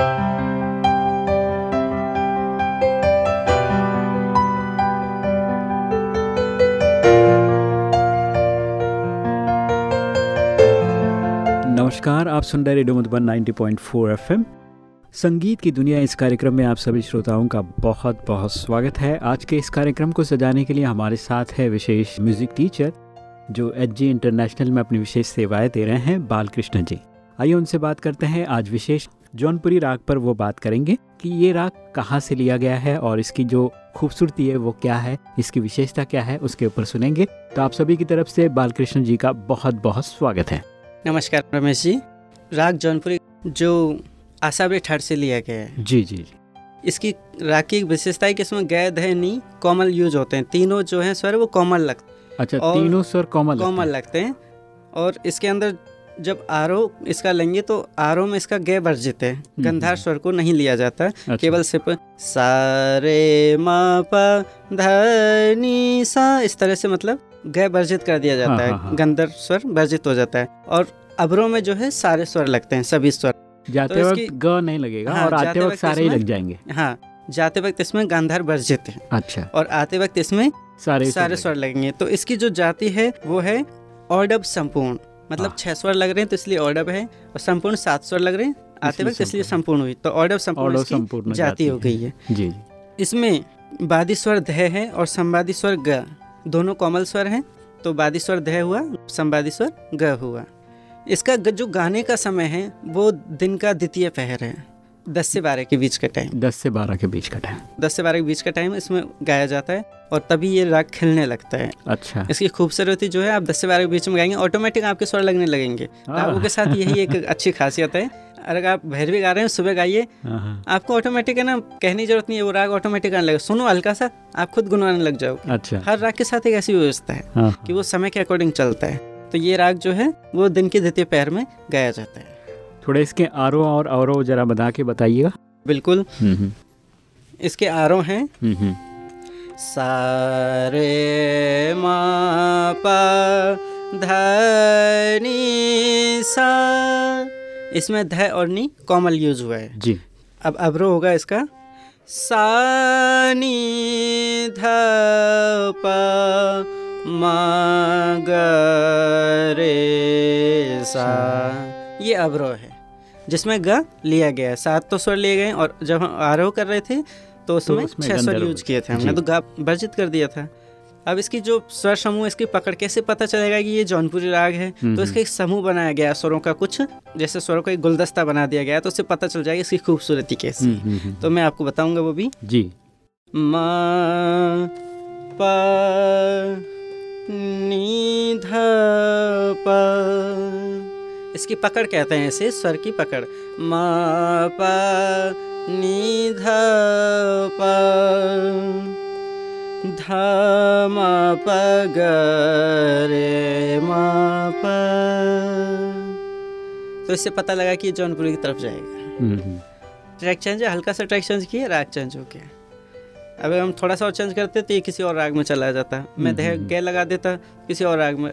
नमस्कार, आप सुन रहे रेडियो मधुबन 90.4 एफएम। संगीत की दुनिया इस कार्यक्रम में आप सभी श्रोताओं का बहुत बहुत स्वागत है। आज के इस कार्यक्रम को सजाने के लिए हमारे साथ है विशेष म्यूज़िक टीचर, जो एच जी इंटरनेशनल में अपनी विशेष सेवाएँ दे रहे हैं, बालकृष्ण जी। आइए उनसे बात करते हैं। आज विशेष जौनपुरी राग पर वो बात करेंगे कि ये राग कहाँ से लिया गया है और इसकी जो खूबसूरती है वो क्या है इसकी विशेषता क्या है उसके ऊपर सुनेंगे। तो आप सभी की तरफ़ से बालकृष्ण जी का बहुत बहुत स्वागत है। नमस्कार रमेश जी। राग जौनपुरी जो आसाबे ठाट से लिया गया है। जी जी जी। इसकी राग की विशेषता है कि इसमें गै नी कोमल यूज़ होते हैं। तीनों जो हैं स्वर वो कोमल लगते अच्छा तीनों स्वर कोमल कोमल लगते हैं। और इसके अंदर जब आरोह इसका लेंगे तो आरोह में इसका गे वर्जित है। गंधार स्वर को नहीं लिया जाता। अच्छा, केवल सिर्फ़ सा रे म प सा इस तरह से मतलब गे वर्जित कर दिया जाता हाँ, है। हाँ, हाँ। गंधर स्वर वर्जित हो जाता है। और अबरों में जो है सारे स्वर लगते हैं सभी स्वर। जाते तो वक्त ग नहीं लगेगा हाँ, और आते वक्त सारे ही लग जाएँगे। हाँ जाते वक्त इसमें गांधार वर्जित है। अच्छा। और आते वक्त इसमें सारे सारे स्वर लगेंगे। तो इसकी जो जाति है वो है ऑर्डब संपूर्ण। मतलब हाँ। छह स्वर लग रहे हैं तो इसलिए ऑर्डब है और संपूर्ण सात स्वर लग रहे हैं। आते वक्त इसलिए संपूर्ण। हुई। तो ऑर्डब संपूर्ण संपूर्ण जाति हो गई है। जी इसमें वादी स्वर ध है और संवादी स्वर ग। दोनों कोमल स्वर हैं तो वादी स्वर ध हुआ संवादी स्वर ग हुआ। इसका जो गाने का समय है वो दिन का द्वितीय पहर है। दस से बारह के बीच का टाइम दस से बारह के बीच का टाइम दस से बारह के बीच का टाइम इसमें गाया जाता है और तभी ये राग खिलने लगता है। अच्छा। इसकी खूबसूरती जो है आप दस से बारह के बीच में गाएँगे ऑटोमेटिक आपके स्वर लगने लगेंगे। रागों के साथ यही एक अच्छी खासियत है। अगर आप भैरवी गा रहे हैं सुबह गाइए। आपको ऑटोमेटिक है ना कहने की ज़रूरत नहीं है वो राग ऑटोमेटिक आने लगेगा सुनो हल्का सा आप खुद गुनगुनाने लग जाओगे अच्छा। हर राग के साथ एक ऐसी व्यवस्था हाँ, कि वो समय के अकॉर्डिंग चलता है। तो ये राग जो है वो दिन के द्वितीय पैर में गाया जाता है। थोड़े इसके आरो और औरो जरा बता के बताइएगा। बिल्कुल। हम्म, हम्म, इसके आरोह हैं। हम्म, हम्म। सा रे मा पा ध नी सा। इसमें ध और नी कोमल यूज़ हुआ है। जी। अब अब्रो होगा इसका। सा नी ध प म ग सा। ये अब्रो है। जिसमें ग लिया गया है। सात तो स्वर लिए गए और जब हम आरोह कर रहे थे तो उसमें उसमें छह स्वर यूज़ किए थे हमने। तो गा वर्जित कर दिया था। अब इसकी जो स्वर समूह इसकी पकड़ कैसे पता चलेगा कि ये जौनपुरी राग है? हम्म, तो इसका एक समूह बनाया गया स्वरों का कुछ जैसे स्वरों का एक गुलदस्ता बना दिया गया तो उससे पता चल जाएगा इसकी खूबसूरती कैसी हम्म, हम्म, हम्म। तो मैं आपको बताऊँगा वो भी। जी। म प नी ध प इसकी पकड़ कहते हैं इसे स्वर की पकड़। म प नी ध प ध म प ग रे म प। तो इससे पता लगा कि ये जौनपुरी की तरफ़ जाएगा। ट्रैक चेंज है हल्का सा ट्रैक चेंज किया राग चेंज हो गया। अगर हम थोड़ा सा और चेंज करते तो ये किसी और राग में चला जाता। मैं हम्म, दह हम्म। गे लगा देता किसी और राग में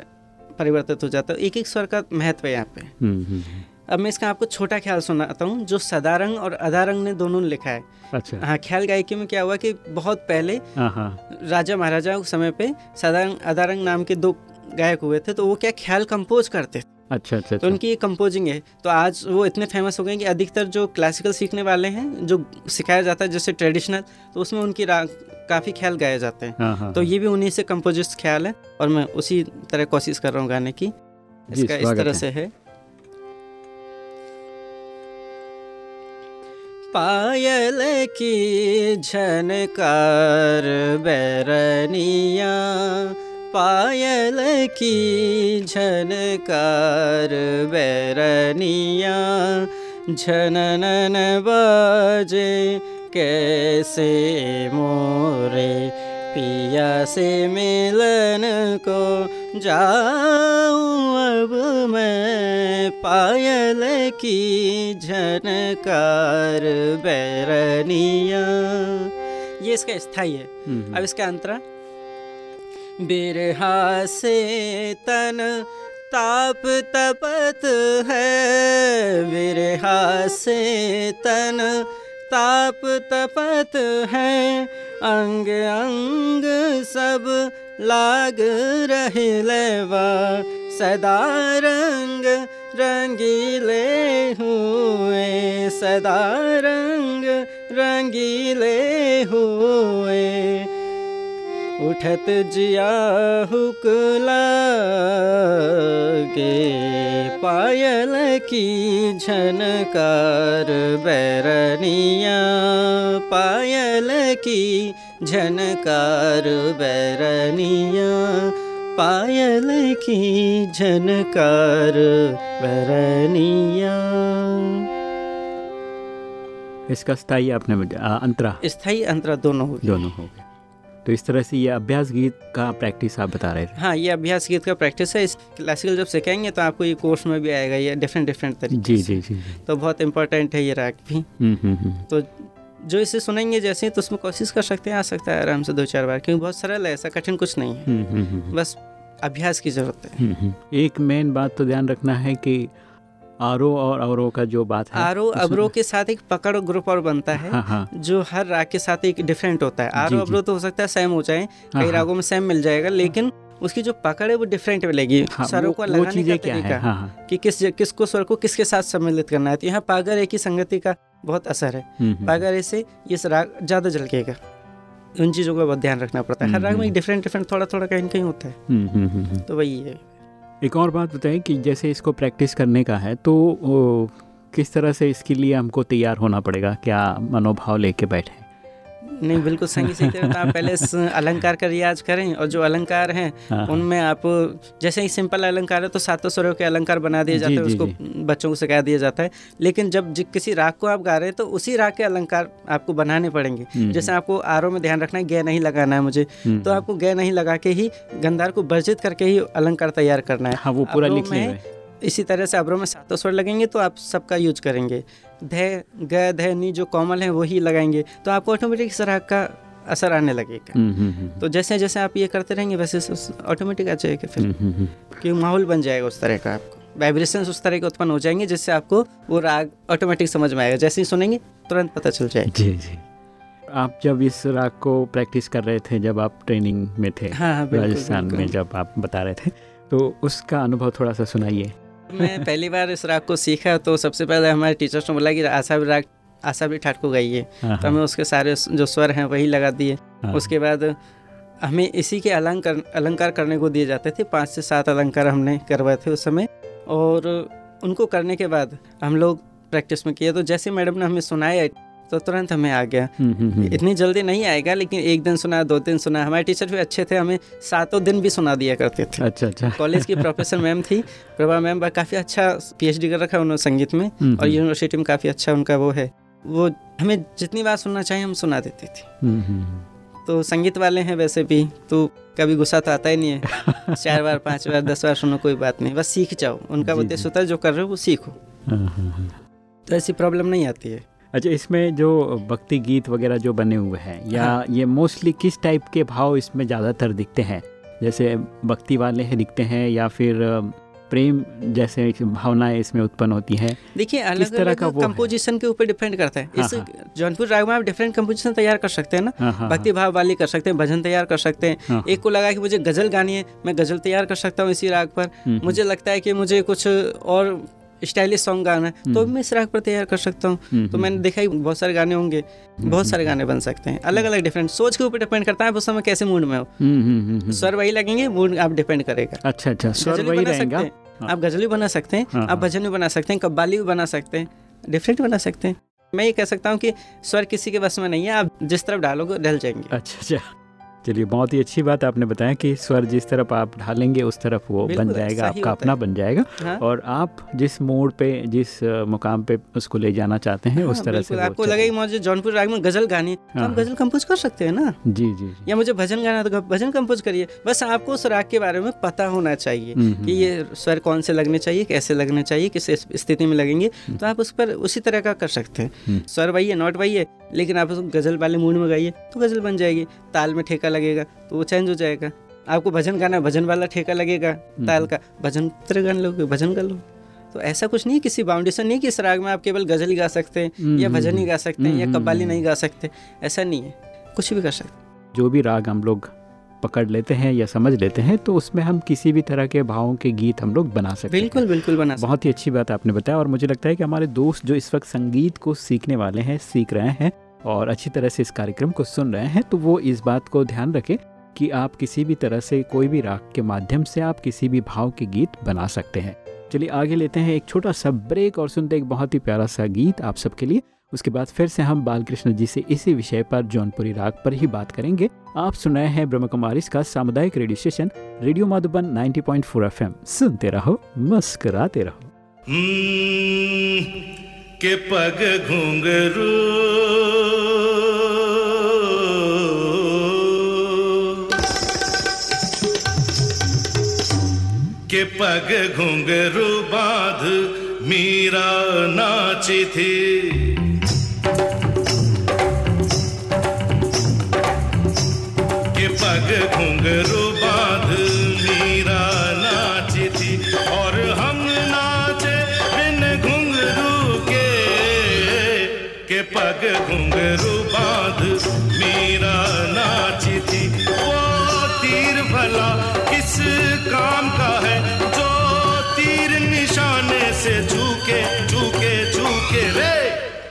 परिवर्तित हो जाता है। एक एक स्वर का महत्व है यहाँ पे। हम्म, हम्म, हम्म। अब मैं इसका आपको छोटा ख्याल सुनाता हूँ जो सदारंग और अदारंग ने दोनों ने लिखा है। अच्छा। हाँ ख्याल गायकी में क्या हुआ कि बहुत पहले हाँ हाँ। राजा महाराजा समय पे सदारंग अदारंग नाम के दो गायक हुए थे तो वो क्या ख्याल कंपोज करते थे? अच्छा अच्छा तो अच्छा। उनकी ये कंपोजिंग है। तो आज वो इतने फ़ेमस हो गए कि अधिकतर जो क्लासिकल सीखने वाले हैं जो सिखाया जाता है जैसे ट्रेडिशनल तो उसमें उनकी राग काफ़ी ख्याल गाए जाते हैं। हाँ हाँ तो ये भी उन्हीं से कंपोजिस्ट ख्याल है और मैं उसी तरह कोशिश कर रहा हूँ गाने की। इसका इस तरह से है। पायल की झनकार बैरनिया पायल की झनकार बैरनिया झननन बाजे कैसे मोरे पिया से मिलन को जाऊँ अब मैं पायल की झनकार बैरनिया। ये इसका स्थायी है। हम्म, हम्म। अब इसका अंतरा बिरहा से तन ताप तपत है। विरहा से तन ताप तपत है। अंग अंग सब लाग रहे लेवा सदा रंग रंगीले हुए। सदा रंग रंगीले हुए उठत जिया हुकला के पायल की झनकार बैरनिया पायल की झनकार बैरनिया पायल की झनकार बैरनिया। इसका स्थायी आपने अंतरा। स्थायी अंतरा दोनों हो दोनों हो गए तो इस तरह से ये अभ्यास गीत का प्रैक्टिस आप बता रहे थे। हाँ ये अभ्यास गीत का प्रैक्टिस है। इस क्लासिकल जब सिखाएँगे तो आपको ये कोर्स में भी आएगा ये डिफरेंट डिफरेंट तरीके जी जी जी जी। तो बहुत इंपॉर्टेंट है ये राग भी। हम्म, हम्म, हम्म। तो जो इसे सुनेंगे जैसे तो उसमें कोशिश कर सकते हैं आ सकता है आराम से दो चार बार क्योंकि बहुत सरल है ऐसा कठिन कुछ नहीं है। बस अभ्यास की ज़रूरत है। एक मेन बात तो ध्यान रखना है कि आरो और औरों का जो बात है आरो अबरो के साथ एक पकड़ ग्रुप और बनता है हाँ हाँ। जो हर राग के साथ एक डिफरेंट होता है। आरो जी। अबरो तो हो सकता है सेम हो जाए हाँ, कई हाँ। रागों में सेम मिल जाएगा लेकिन उसकी जो पकड़ है वो डिफरेंट मिलेगी। हाँ, स्वरों को लगाने का है तरीका हाँ? हाँ कि किस किसको स्वर को किसके साथ सम्मिलित करना है। तो यहाँ पागर एक ही संगति का बहुत असर है। हम्म, हम्म। पागर से ये राग ज़्यादा झलकेगा उन चीज़ों का बहुत ध्यान रखना पड़ता है। हर राग में डिफरेंट डिफरेंट थोड़ा थोड़ा कहीं कहीं होता है। हम्म, हम्म, हम्म, हम्म। तो वही है। एक और बात बताएँ कि जैसे इसको प्रैक्टिस करने का है तो किस तरह से इसके लिए हमको तैयार होना पड़ेगा? क्या मनोभाव लेके बैठे नहीं बिल्कुल संगीत सीखते हुए तो आप पहले अलंकार का रियाज करें और जो अलंकार हैं हाँ, उनमें आप जैसे ही सिंपल अलंकार है तो सातों स्वरों के अलंकार बना दिए जाते हैं जी, उसको बच्चों को सिखा दिया जाता है। लेकिन जब किसी राग को आप गा रहे हैं तो उसी राग के अलंकार आपको बनाने पड़ेंगे। हम्म, जैसे आपको आरो में ध्यान रखना है गे नहीं लगाना है मुझे हम्म, तो आपको गे नहीं लगा के ही गंधार को वर्जित करके ही अलंकार तैयार करना है। हाँ वो पूरा लिख हुए इसी तरह से अब्रो में सातों स्वर लगेंगे तो आप सबका यूज़ करेंगे। ध ग ध नी जो कॉमल है वही लगाएँगे तो आपको ऑटोमेटिक इस राग का असर आने लगेगा। हम्म, हम्म, हम्म, तो जैसे जैसे आप ये करते रहेंगे वैसे ऑटोमेटिक आ जाएगा फिर। हम्म, हम्म, हम्म। कि माहौल बन जाएगा उस तरह का आपको। वाइब्रेशंस उस तरह के उत्पन्न हो जाएँगे जिससे आपको वो राग ऑटोमेटिक समझ में आएगा। जैसे ही सुनेंगे तुरंत पता चल जाएगा। जी जी। आप जब इस राग को प्रैक्टिस कर रहे थे जब आप ट्रेनिंग में थे हाँ हाँ राजस्थान में जब आप बता रहे थे तो उसका अनुभव थोड़ा सा सुनाइए। मैं पहली बार इस राग को सीखा तो सबसे पहले हमारे टीचर्स ने बोला कि आशा भी राग आशा भी ठाट को गाइए। हाँ, तो हमें उसके सारे जो स्वर हैं वही लगा दिए। हाँ, उसके बाद हमें इसी के अलंकार अलंकार करने को दिए जाते थे। पाँच से सात अलंकार हमने करवाए थे उस समय। और उनको करने के बाद हम लोग प्रैक्टिस में किए। तो जैसे मैडम ने हमें सुनाया तो तुरंत हमें आ गया। हम्म, हम्म, हम्म। इतनी जल्दी नहीं आएगा लेकिन एक दिन सुना दो दिन सुना। हमारे टीचर भी अच्छे थे हमें सातों दिन भी सुना दिया करते थे। अच्छा अच्छा। कॉलेज की प्रोफेसर मैम थी प्रभा मैम काफ़ी अच्छा पीएचडी कर रखा है उन्होंने संगीत में और यूनिवर्सिटी में काफ़ी अच्छा उनका वो है। वो हमें जितनी बार सुनना चाहिए हम सुना देते थे। तो संगीत वाले हैं वैसे भी तो कभी गुस्सा तो आता ही नहीं है। चार बार पाँच बार दस बार सुनो कोई बात नहीं बस सीख जाओ। उनका उद्देश्य होता है जो कर रहे हो वो सीखो। हाँ, हाँ, हाँ। तो ऐसी प्रॉब्लम नहीं आती है। अच्छा इसमें जो भक्ति गीत वगैरह जो बने हुए हैं या हाँ। ये मोस्टली किस टाइप के भाव इसमें ज़्यादातर दिखते हैं? जैसे भक्ति वाले हैं दिखते हैं या फिर प्रेम जैसे भावनाएँ इसमें उत्पन्न होती हैं? देखिए अलग तरह का कंपोजिशन के ऊपर डिपेंड करता है। हाँ, इस हाँ। जौनपुर राग में आप डिफरेंट कंपोजिशन तैयार कर सकते हैं ना। भक्ति भाव वाली कर सकते हैं भजन तैयार कर सकते हैं। एक को लगा कि मुझे गज़ल गानी है मैं गज़ल तैयार कर सकता हूँ इसी राग पर। हम्म, मुझे लगता है कि मुझे कुछ और स्टाइलिश सॉन्ग गाना है तो हम्म। मैं इस राग पर तैयार कर सकता हूँ। हम्म, तो मैंने देखा ही बहुत सारे गाने होंगे बहुत सारे गाने बन सकते हैं अलग अलग डिफरेंट सोच के ऊपर डिपेंड करता है उस समय कैसे मूड में हो। हम्म, हम्म, हम्म, हम्म। स्वर वही लगेंगे मूड आप डिपेंड करेगा। अच्छा अच्छा स्वर वही रहेगा। हैं। आप गज़ल भी बना सकते हैं हाँ, आप हाँ। भजन भी बना सकते हैं कव्वाली भी बना सकते हैं डिफरेंट बना सकते हैं। मैं ये कह सकता हूँ कि स्वर किसी के बस में नहीं है आप जिस तरफ़ डालोगे ढल जाएँगे। अच्छा अच्छा। चलिए बहुत ही अच्छी बात आपने बताया कि स्वर जिस तरफ़ आप ढालेंगे उस तरफ़ वो बन जाएगा आपका अपना बन जाएगा। हाँ। और आप जिस मोड़ पे जिस मुकाम पे उसको ले जाना चाहते हैं उस हाँ, तरह से आपको चलेगा। लगे कि मुझे जौनपुर राग में गज़ल गानी है। तो हाँ, आप हाँ। गज़ल कंपोज कर सकते हैं ना? जी जी या मुझे भजन गाना तो भजन कंपोज करिए। बस आपको उस राग के बारे में पता होना चाहिए हम्म, कि ये स्वर कौन से लगने चाहिए कैसे लगने चाहिए किस स्थिति में लगेंगे। तो आप उस पर उसी तरह का कर सकते हैं। हम्म। स्वर वही है नोट वही है। लेकिन आप उसको गज़ल वाले मूड में गाइए तो गज़ल बन जाएगी। ताल में ठेका लगेगा तो वो चेंज हो जाएगा। आपको भजन गाना भजन वाला ठेका लगेगा ताल का। भजन तरह गाने लोगे भजन कर लो। तो ऐसा कुछ नहीं किसी बाउंडेशन नहीं कि इस राग में आप केवल गज़ल ही गा सकते हैं या भजन ही गा सकते हैं या कब्बाली नहीं गा सकते। ऐसा नहीं है। कुछ भी कर सकते जो भी राग हम लोग पकड़ लेते हैं या समझ लेते हैं तो उसमें हम किसी भी तरह के भावों के गीत हम लोग बना सकते बिल्कुल हैं। बिल्कुल बना बहुत ही अच्छी बात आपने बताया और मुझे लगता है कि हमारे दोस्त जो इस वक्त संगीत को सीखने वाले हैं सीख रहे हैं और अच्छी तरह से इस कार्यक्रम को सुन रहे हैं तो वो इस बात को ध्यान रखें कि आप किसी भी तरह से कोई भी राग के माध्यम से आप किसी भी भाव के गीत बना सकते हैं। चलिए आगे लेते हैं एक छोटा सा ब्रेक और सुनते एक बहुत ही प्यारा सा गीत आप सबके लिए। उसके बाद फिर से हम बालकृष्ण जी से इसी विषय पर जौनपुरी राग पर ही बात करेंगे। आप सुन रहे हैं ब्रह्म कुमारी का सामुदायिक radio station radio Madhuban 90.4 FM. सुनते रहो मस्कराते रहो। हम्म, के पग घुंघरू के पग घुंघरू बाँध मीरा नाची थी। के पग घुंघरू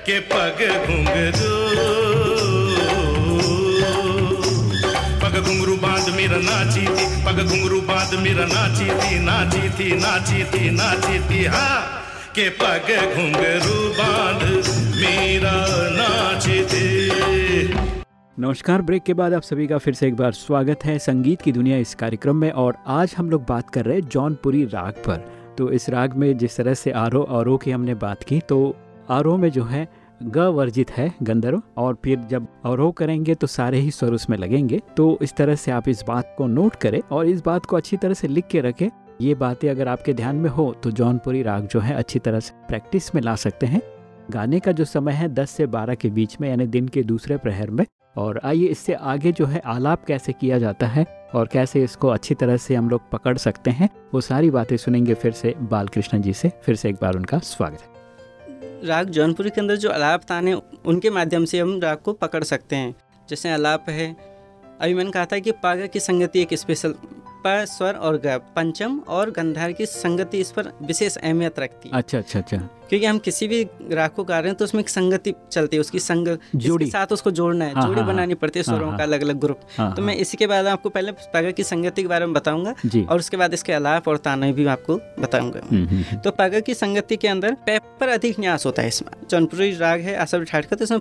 के पग घुंघरू। पग घुंघरू बाँध मेरा नाची थी, पग घुंघरू बाँध मेरा नाची थी नाची थी नाची थी नाची थी हाँ के पग घुंघरू बाँध मेरा नाची थी। नमस्कार, ब्रेक के बाद आप सभी का फिर से एक बार स्वागत है संगीत की दुनिया इस कार्यक्रम में, और आज हम लोग बात कर रहे हैं जौनपुरी राग पर। तो इस राग में जिस तरह से आरो औरों की हमने बात की तो आरो में जो है ग वर्जित है गंधर्व। और फिर जब अवरोह करेंगे तो सारे ही स्वर उसमें लगेंगे। तो इस तरह से आप इस बात को नोट करें और इस बात को अच्छी तरह से लिख के रखें। ये बातें अगर आपके ध्यान में हो तो जौनपुरी राग जो है, अच्छी तरह से प्रैक्टिस में ला सकते हैं। गाने का जो समय है 10 से 12 के बीच में, यानी दिन के दूसरे प्रहर में। और आइए इससे आगे जो है, आलाप कैसे किया जाता है और कैसे इसको अच्छी तरह से हम लोग पकड़ सकते हैं, वो सारी बातें सुनेंगे फिर से बालकृष्ण जी से। फिर से एक बार उनका स्वागत है। राग जौनपुरी के अंदर जो अलाप ताने, उनके माध्यम से हम राग को पकड़ सकते हैं। जैसे अलाप है, अभी मैंने कहा था कि पागा की संगति एक स्पेशल प स्वर और ग पंचम और गंधार की संगति इस पर विशेष अहमियत रखती है। अच्छा अच्छा अच्छा। क्योंकि हम किसी भी राग को गा रहे हैं तो उसमें एक संगति चलती है उसकी संग जोड़ी। साथ उसको जोड़ना है हाँ, जोड़ी हाँ, बनानी पड़ती है हाँ, स्वरों हाँ। का अलग अलग ग्रुप। हाँ, तो मैं इसी के बाद आपको पहले पागा की संगति के बारे में बताऊँगा और उसके बाद इसके अलाप और ताने भी आपको बताऊँगा। हम्म, हम्म, हम्म। तो पागा की संगति के अंदर पे पर अधिक न्यास होता है इसमें। जौनपुरी राग है ठाट का तो इसमें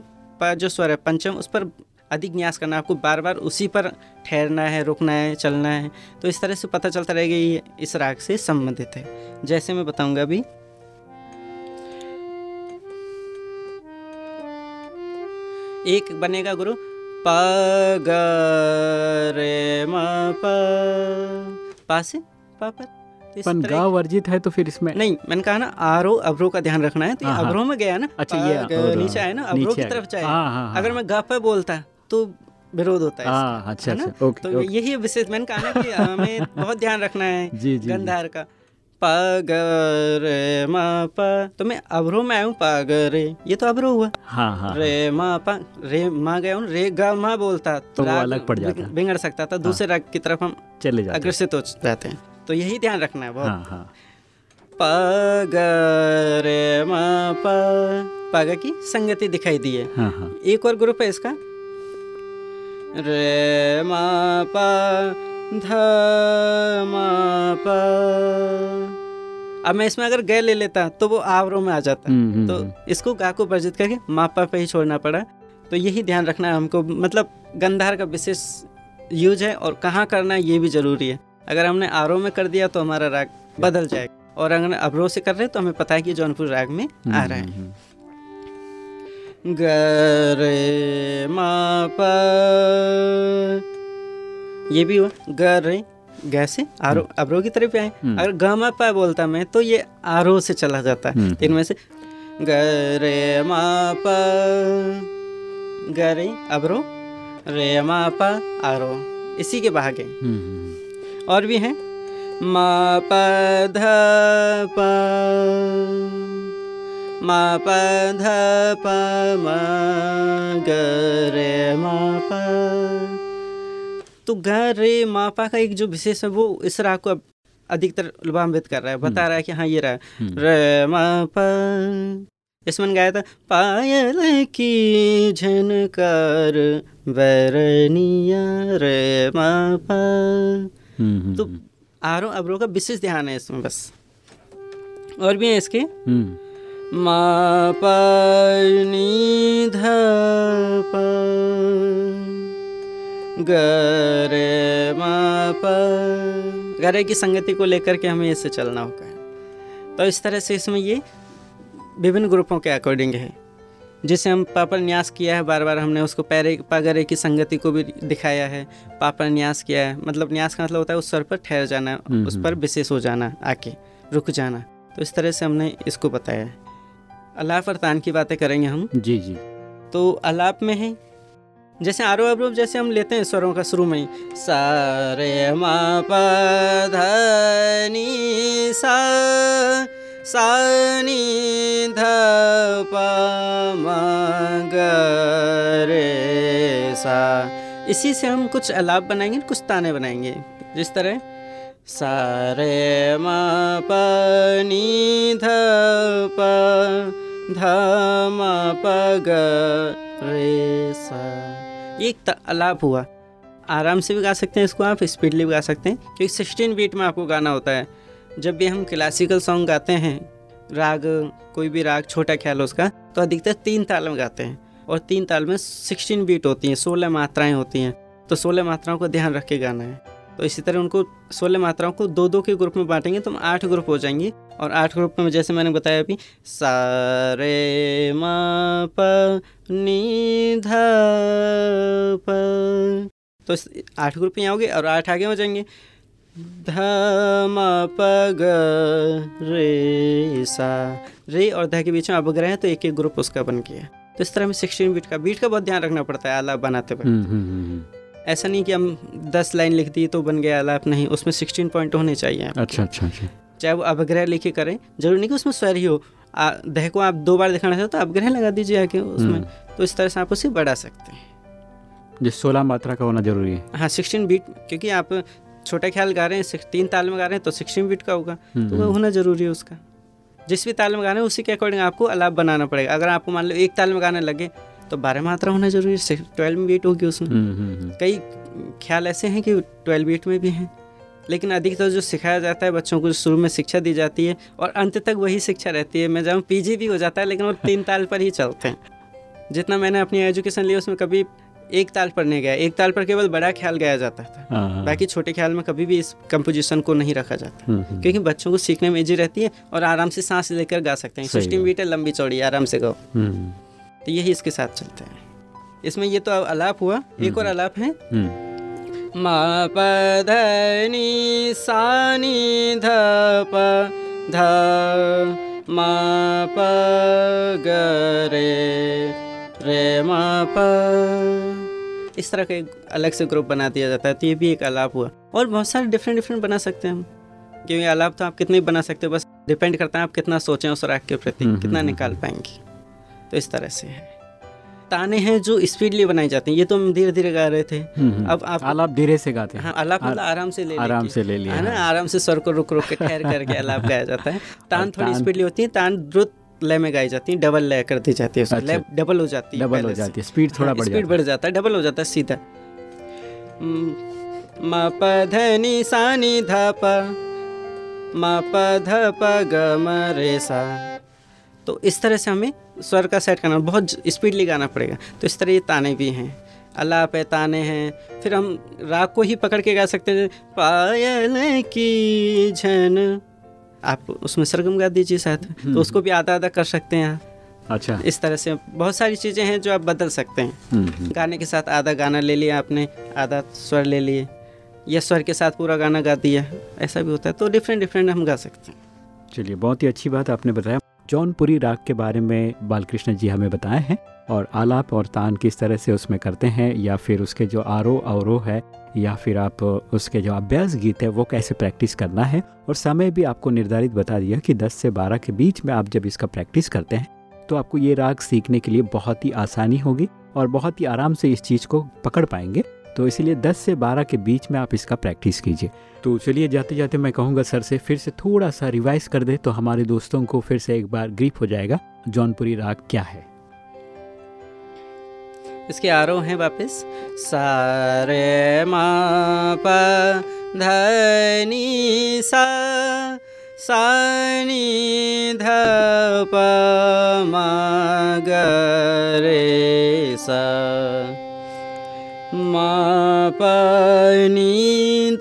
जो स्वर है पंचम उस पर अधिक न्यास करना आपको बार बार उसी पर ठहरना है रुकना है चलना है तो इस तरह से पता चलता रहेगा ये इस राग से संबंधित है। जैसे मैं बताऊँगा अभी। एक बनेगा गुरु प ग रे म प पा से पा पर। तो पन गा वर्जित है तो फिर इसमें नहीं मैंने कहा ना आरो अवरो का ध्यान रखना है तो ये हाँ, हाँ। अवरो में गया ना अच्छा, ये नीचे आया ना अवरो की तरफ़ हाँ, हाँ। अगर मैं ग पे बोलता तो विरोध होता है इसका, हाँ अच्छा है ना? अच्छा ओके तो ओके। यही विशेष मैंने कहा ना कि हमें बहुत ध्यान रखना है जी, जी, गंधार का। प ग रे म प तो मैं अवरो में आया हूँ प रे। ये तो अवरो हुआ। हाँ हाँ रे म प रे म गया हूँ रे ग म बोलता। तो वो अलग पड़ जाता। बिगड़ सकता था। दूसरे राग की तरफ़ हम चले जाते। हैं। अग्रसित हो जाते हैं। तो यही ध्यान रखना है बहुत। हाँ हाँ। प रे म प पग की संगति दिखाई दी है। हाँ हाँ। एक और ग्रुप है इसका रे म प ध म प अब मैं इसमें अगर गए ले लेता तो वो आवरों में आ जाता। हम्म, हम्म, तो हम्म। इसको गा को वर्जित करके मापा पे ही छोड़ना पड़ा। तो यही ध्यान रखना है हमको। मतलब गंधार का विशेष यूज़ है और कहाँ करना है ये भी ज़रूरी है। अगर हमने आरो में कर दिया तो हमारा राग बदल जाएगा। और अगर अवरोह से कर रहे हैं तो हमें पता है कि जौनपुर राग में आ रहा है। ग रे म प ये भी हुआ। ग रे ग से आरो अवरोह की तरफ़ आए। हम्म। अगर ग म प बोलता मैं तो ये आरोह से चला जाता है। हम्म। इनमें से ग रे म प ग रे अवरोह रे म प आरोह इसी के भाग है। हम्म, हम्म, और भी हैं। मा प ध प मा प म तो ग रे मा पा का एक जो विशेष है वो इस राग को अधिकतर लुभान्वित कर रहा है। बता रहा है कि हाँ ये रहा। हम्म। रे मा पा इसमें गाया था पायल की झनकार बैरनिया रे मा पा हम्म, हम्म, तो आरों अवरों का विशेष ध्यान है इसमें बस। और भी है इसके? हम्म, मा ध पा ग मा पा गरे की संगति को लेकर के हमें इससे चलना होगा। तो इस तरह से इसमें ये विभिन्न ग्रुपों के अकॉर्डिंग है जिसे हम पापर न्यास किया है बार बार हमने उसको पैरे पागरे की संगति को भी दिखाया है पापर न्यास किया है। मतलब न्यास का मतलब होता है उस स्वर पर ठहर जाना हम्म, उस पर विशेष हो जाना आके रुक जाना। तो इस तरह से हमने इसको बताया है। अलाप और तान की बातें करेंगे हम। जी जी। तो अलाप में है? जैसे आरोप अवरोप जैसे हम लेते हैं स्वरों का शुरू में ही। सा रे मा प ध नी सा सा नी ध प म ग रे सा। इसी से हम कुछ अलाप बनाएँगे कुछ ताने बनाएँगे। जिस तरह? सा रे मा प नी ध प ध म प ग रे सा ये एक अलाप हुआ। आराम से भी गा सकते हैं इसको आप, स्पीडली भी गा सकते हैं, क्योंकि सिक्सटीन बीट में आपको गाना होता है। जब भी हम क्लासिकल सॉन्ग गाते हैं, राग, कोई भी राग, छोटा ख्याल हो उसका तो अधिकतर तीन ताल में गाते हैं। और तीन ताल में सिक्सटीन बीट होती हैं, सोलह मात्राएँ होती हैं। तो सोलह मात्राओं को ध्यान रख के गाना है। तो इसी तरह उनको सोलह मात्राओं को दो दो के ग्रुप में बांटेंगे तो आठ ग्रुप हो जाएँगे। और आठ ग्रुप में जैसे मैंने बताया अभी सा रे म प ध प तो आठ ग्रुप यहाँ हो गए और आठ आगे हो जाएँगे। ध म प ग रे सा रे और ध के बीच में अवग्रह है तो एक एक ग्रुप उसका बन गया। तो इस तरह में सिक्सटीन बीट का बीट का बहुत ध्यान रखना पड़ता है आला बनाते वक्त। हम्म, हम्म, हम्म, ऐसा नहीं कि हम दस लाइन लिख दी तो बन गया आलाप नहीं उसमें सिक्सटीन पॉइंट होने चाहिए अच्छा अच्छा अच्छा। चाहे वो अवग्रह लिखे करें ज़रूरी नहीं कि उसमें स्वर ही हो। दह को आप दो बार दिखाना चाहते हो तो अवग्रह लगा दीजिए आके उसमें हम्म। तो इस तरह से आप उसे बढ़ा सकते हैं। जो सोलह मात्रा का होना ज़रूरी है। हाँ सिक्सटीन बीट क्योंकि आप छोटा ख्याल गा रहे हैं तीन ताल में गा रहे हैं तो सिक्सटीन बीट का होगा। हम्म, तो वो होना ज़रूरी है उसका। जिस भी ताल में गाना है उसी के अकॉर्डिंग आपको अलाप बनाना पड़ेगा। अगर आपको मान लो एक ताल में गाने लगे तो बारह मात्रा होना ज़रूरी है ट्वेल्व बीट होगी उसमें। हम्म, हम्म, हम्म, कई ख्याल ऐसे हैं कि ट्वेल्व बीट में भी हैं लेकिन अधिकतर जो सिखाया जाता है बच्चों को शुरू में शिक्षा दी जाती है और अंत तक वही शिक्षा रहती है। मैं जाऊँ पीजी भी हो जाता है लेकिन वो तीन ताल पर ही चलते हैं। जितना मैंने अपनी एजुकेशन ली उसमें कभी एक ताल पर नहीं गया। एक ताल पर केवल बड़ा ख्याल गाया जाता था। हाँ, हाँ, बाकी छोटे ख्याल में कभी भी इस कंपोजिशन को नहीं रखा जाता। क्योंकि बच्चों को सीखने में इजी रहती है और आराम से सांस लेकर गा सकते हैं। सिक्सटीन बीट है लंबी चौड़ी आराम से गाओ। तो यही इसके साथ चलते हैं। इसमें ये तो अलाप हुआ। एक और अलाप है। हम्म, मा प ध नि सा नि ध प ध मा प ग रे रे मा प। इस तरह का एक अलग से ग्रुप बना दिया जाता है। तो ये भी एक अलाप हुआ। और बहुत सारे डिफरेंट डिफरेंट बना सकते हैं हम। क्योंकि अलाप तो आप कितने बना सकते हो बस डिपेंड करता है आप कितना सोचें उस राग के प्रति हम्म, कितना हम्म, निकाल पाएँगे। तो इस तरह से है। ताने हैं जो स्पीडली बनाई जाती हैं। ये तो हम धीरे धीरे गा रहे थे। हम्म, हम्म। अब आप आलाप धीरे से गाते हैं। हाँ अलाप मतलब आराम से ले आराम से ले लिया है ना। आराम से स्वर को रुक रुक के ठहर करके अलाप गाया जाता है। तान थोड़ी स्पीडली होती है। तान द्रुत लय में गाई जाती है। डबल लय कर दी जाती है उसकी अच्छा। लय डबल हो जाती है डबल हो जाती है। स्पीड थोड़ा हाँ, बढ़ स्पीड बढ़ जाता है। डबल हो जाता है सीधा। म प ध नि सा नि ध प। म प ध प ग म रे सा। तो इस तरह से हमें स्वर का सेट करना बहुत स्पीडली गाना पड़ेगा। तो इस तरह ये ताने भी हैं। अलाप है ताने हैं। फिर हम राग को ही पकड़ के गा सकते हैं। पायल की झन। आप उसमें सरगम गा दीजिए साथ में। हम्म। तो उसको भी आधा आधा कर सकते हैं आप। अच्छा। इस तरह से बहुत सारी चीज़ें हैं जो आप बदल सकते हैं। हम्म, हम्म, गाने के साथ आधा गाना ले लिया आपने आधा स्वर ले लिए। या स्वर के साथ पूरा गाना गा दिया। ऐसा भी होता है। तो डिफरेंट डिफरेंट हम गा सकते हैं। चलिए बहुत ही अच्छी बात आपने बताया। जौनपुरी राग के बारे में बालकृष्ण जी हमें बताए हैं और आलाप और तान किस तरह से उसमें करते हैं या फिर उसके जो आरोह अवरोह है या फिर आप उसके जो अभ्यास गीत है वो कैसे प्रैक्टिस करना है और समय भी आपको निर्धारित बता दिया कि 10 से 12 के बीच में आप जब इसका प्रैक्टिस करते हैं तो आपको ये राग सीखने के लिए बहुत ही आसानी होगी और बहुत ही आराम से इस चीज़ को पकड़ पाएँगे। तो इसीलिए 10 से 12 के बीच में आप इसका प्रैक्टिस कीजिए। तो चलिए जाते जाते मैं कहूँगा, सर से फिर से थोड़ा सा रिवाइज कर दे तो हमारे दोस्तों को फिर से एक बार ग्रीप हो जाएगा। जौनपुरी राग क्या है? इसके आरोह हैं वापस। सारे मा धनी सा ध प सा। पानि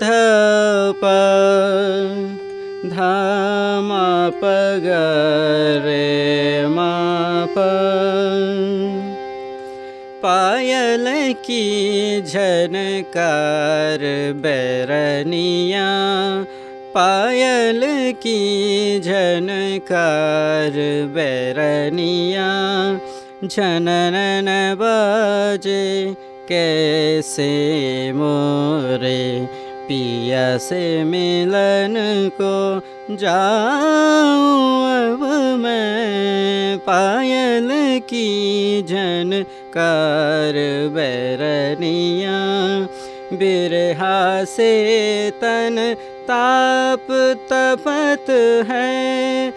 धगर माप पायल की झनकार बैरनिया पायल की झनकार बैरनिया जनन बाजे कैसे मोरे पिया से मिलन को जाऊँ अब मैं? पायल की झनकार बैरनिया बिरहा से तन ताप तपत है।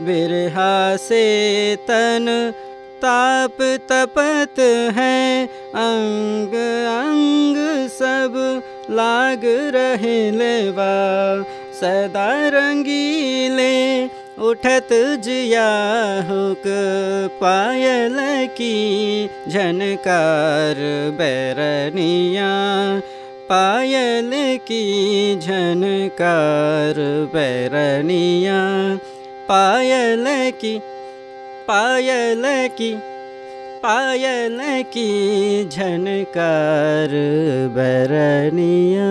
बिरहा से तन ताप तपत है, अंग अंग सब लाग रहे लेवा सदा रंगीले उठत जिया हुक पायल की झनकार बैरनिया। पायल की झनकार बैरनिया, पायल की पायल की पायल की झनकार बरनिया।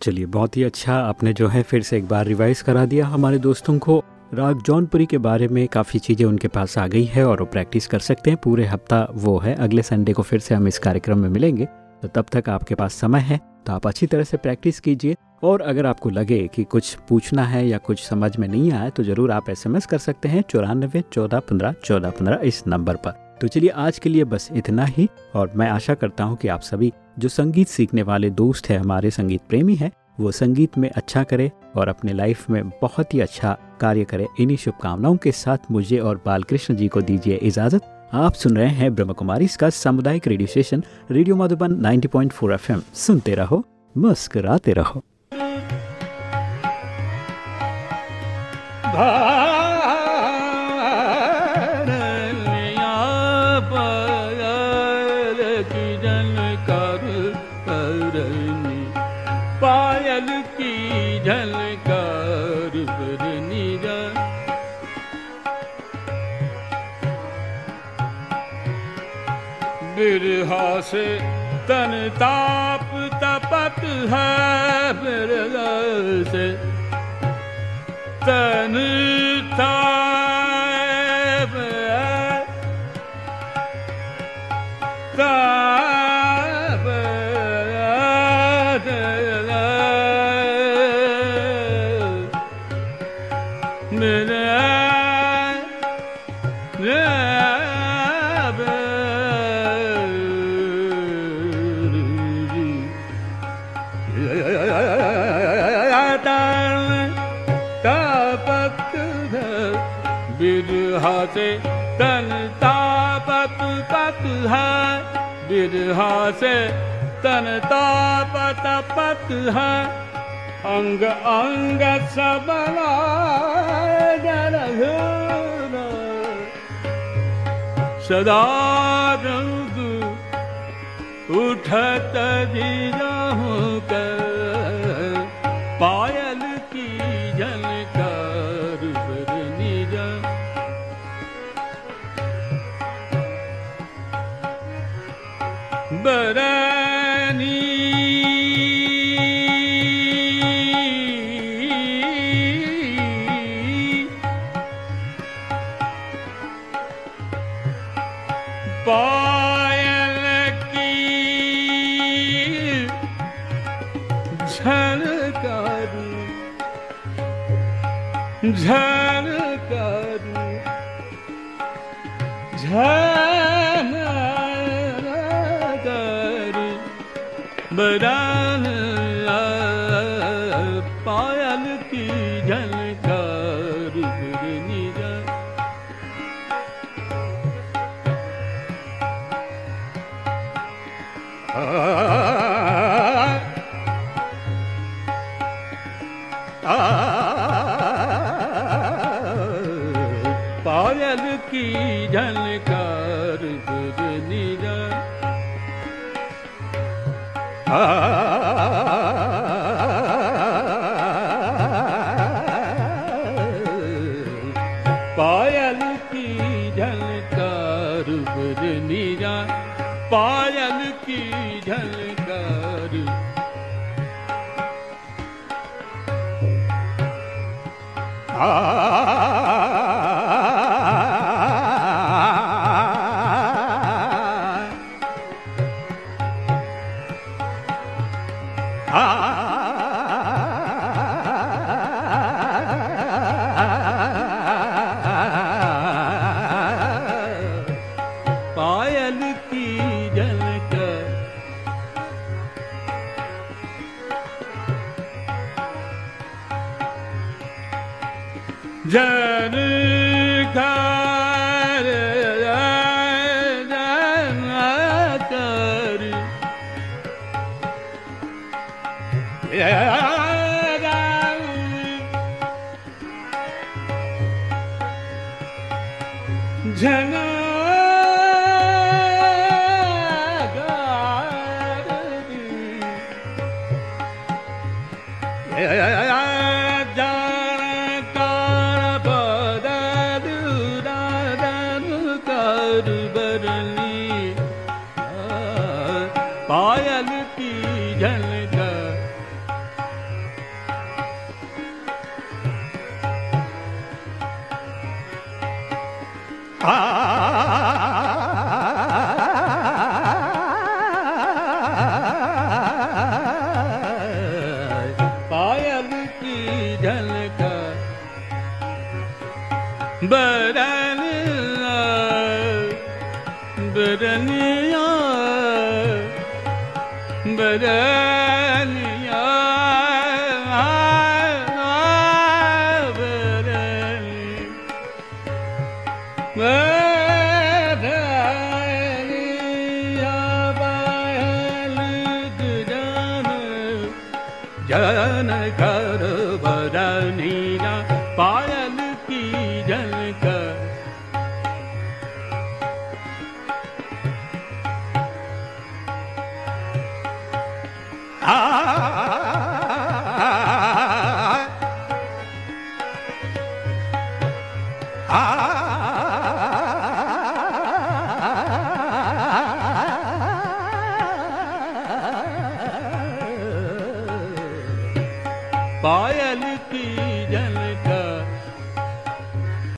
चलिए, बहुत ही अच्छा आपने जो है फिर से एक बार रिवाइज करा दिया हमारे दोस्तों को। राग जौनपुरी के बारे में काफ़ी चीज़ें उनके पास आ गई है और वो प्रैक्टिस कर सकते हैं पूरे हफ़्ता, वो है। अगले संडे को फिर से हम इस कार्यक्रम में मिलेंगे। तो तब तक आपके पास समय है तो आप अच्छी तरह से प्रैक्टिस कीजिए। और अगर आपको लगे कि कुछ पूछना है या कुछ समझ में नहीं आया तो ज़रूर आप एसएमएस कर सकते हैं चौरानबे चौदह, पंद्रह चौदह, पंद्रह इस नंबर पर। तो चलिए आज के लिए बस इतना ही, और मैं आशा करता हूँ कि आप सभी जो संगीत सीखने वाले दोस्त हैं, हमारे संगीत प्रेमी हैं, वो संगीत में अच्छा करे और अपने लाइफ में बहुत ही अच्छा कार्य करे। इन्हीं शुभकामनाओं के साथ मुझे और बालकृष्ण जी को दीजिए इजाज़त। आप सुन रहे हैं ब्रह्म कुमारी इसका सामुदायिक radio station, radio Madhuban 90.4 FM. सुनते रहो, मुस्कुराते रहो। पायल की झलकार बरनी बिरहा से तन ताप तपत है बिरहा से। तन ताप पत है बिरहा से तन तापत पत है अंग अंग सबला सदा रंग उठत जिजाहूं कर ਬਰਨੀ ਪਾਇਲ ਕੀ ਝਲਕਾਰੀ da पायल की झलकर आ झना yeah, yeah, yeah. But I